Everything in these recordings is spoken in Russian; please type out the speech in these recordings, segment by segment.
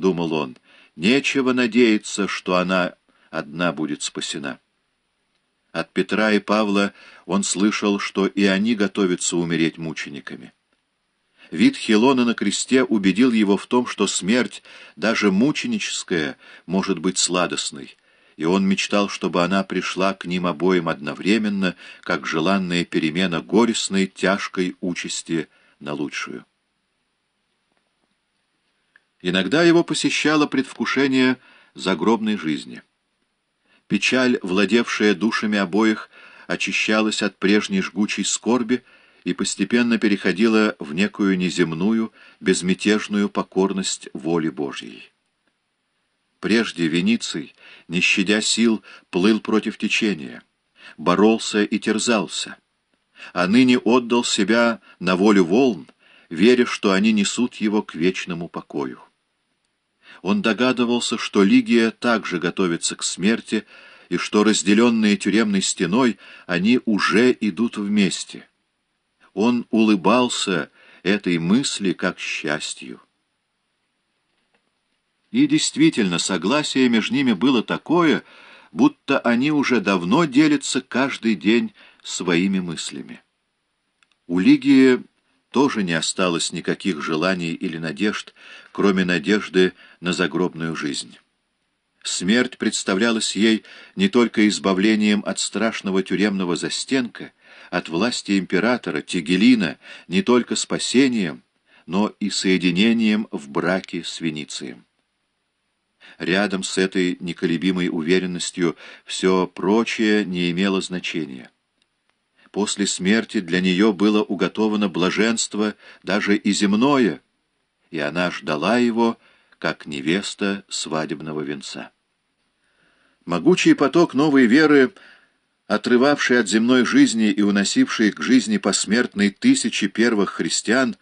думал он, — нечего надеяться, что она одна будет спасена. От Петра и Павла он слышал, что и они готовятся умереть мучениками. Вид Хилона на кресте убедил его в том, что смерть, даже мученическая, может быть сладостной, и он мечтал, чтобы она пришла к ним обоим одновременно, как желанная перемена горестной, тяжкой участи на лучшую. Иногда его посещало предвкушение загробной жизни. Печаль, владевшая душами обоих, очищалась от прежней жгучей скорби и постепенно переходила в некую неземную, безмятежную покорность воли Божьей. Прежде Вениций, не щадя сил, плыл против течения, боролся и терзался, а ныне отдал себя на волю волн, веря, что они несут его к вечному покою. Он догадывался, что Лигия также готовится к смерти, и что, разделенные тюремной стеной, они уже идут вместе. Он улыбался этой мысли как счастью. И действительно, согласие между ними было такое, будто они уже давно делятся каждый день своими мыслями. У Лигии тоже не осталось никаких желаний или надежд, кроме надежды на загробную жизнь. Смерть представлялась ей не только избавлением от страшного тюремного застенка, от власти императора, Тигелина, не только спасением, но и соединением в браке с Веницием. Рядом с этой неколебимой уверенностью все прочее не имело значения. После смерти для нее было уготовано блаженство, даже и земное, и она ждала его, как невеста свадебного венца. Могучий поток новой веры, отрывавший от земной жизни и уносивший к жизни посмертной тысячи первых христиан,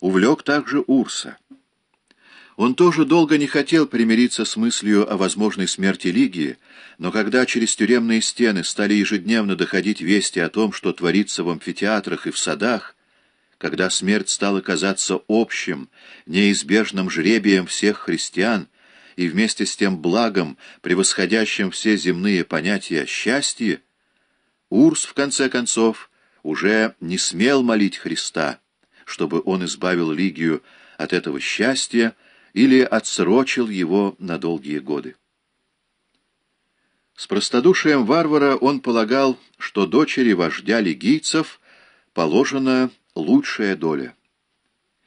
увлек также Урса. Он тоже долго не хотел примириться с мыслью о возможной смерти Лигии, но когда через тюремные стены стали ежедневно доходить вести о том, что творится в амфитеатрах и в садах, когда смерть стала казаться общим, неизбежным жребием всех христиан и вместе с тем благом, превосходящим все земные понятия о счастье, Урс, в конце концов, уже не смел молить Христа, чтобы он избавил Лигию от этого счастья или отсрочил его на долгие годы. С простодушием варвара он полагал, что дочери вождя лигийцев положена лучшая доля,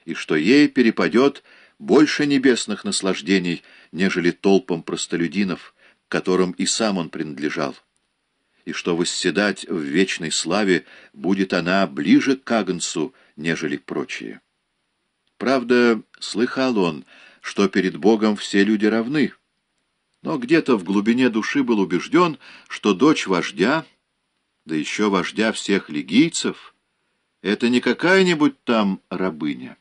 и что ей перепадет больше небесных наслаждений, нежели толпам простолюдинов, которым и сам он принадлежал, и что восседать в вечной славе будет она ближе к Агнцу, нежели прочие. Правда, слыхал он, что перед Богом все люди равны, но где-то в глубине души был убежден, что дочь вождя, да еще вождя всех лигийцев, это не какая-нибудь там рабыня.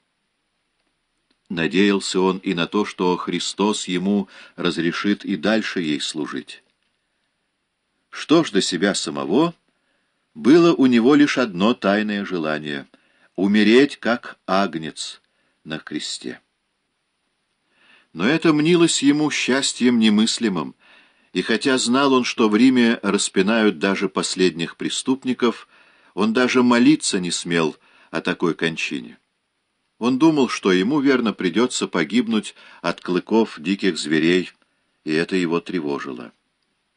Надеялся он и на то, что Христос ему разрешит и дальше ей служить. Что ж до себя самого, было у него лишь одно тайное желание — умереть как агнец на кресте. Но это мнилось ему счастьем немыслимым, и хотя знал он, что в Риме распинают даже последних преступников, он даже молиться не смел о такой кончине. Он думал, что ему верно придется погибнуть от клыков диких зверей, и это его тревожило.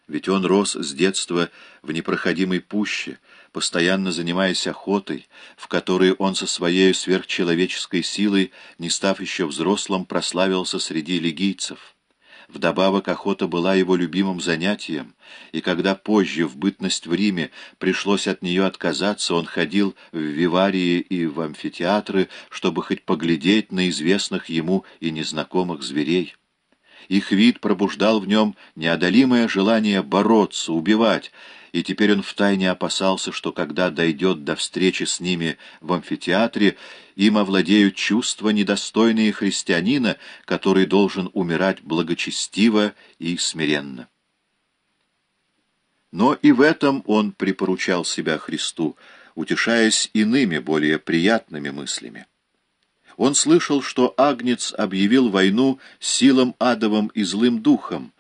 Ведь он рос с детства в непроходимой пуще, постоянно занимаясь охотой, в которой он со своей сверхчеловеческой силой, не став еще взрослым, прославился среди лигийцев. Вдобавок охота была его любимым занятием, и когда позже, в бытность в Риме, пришлось от нее отказаться, он ходил в виварии и в амфитеатры, чтобы хоть поглядеть на известных ему и незнакомых зверей. Их вид пробуждал в нем неодолимое желание бороться, убивать, и теперь он втайне опасался, что когда дойдет до встречи с ними в амфитеатре, им овладеют чувства, недостойные христианина, который должен умирать благочестиво и смиренно. Но и в этом он припоручал себя Христу, утешаясь иными, более приятными мыслями. Он слышал, что Агнец объявил войну силам адовым и злым духом,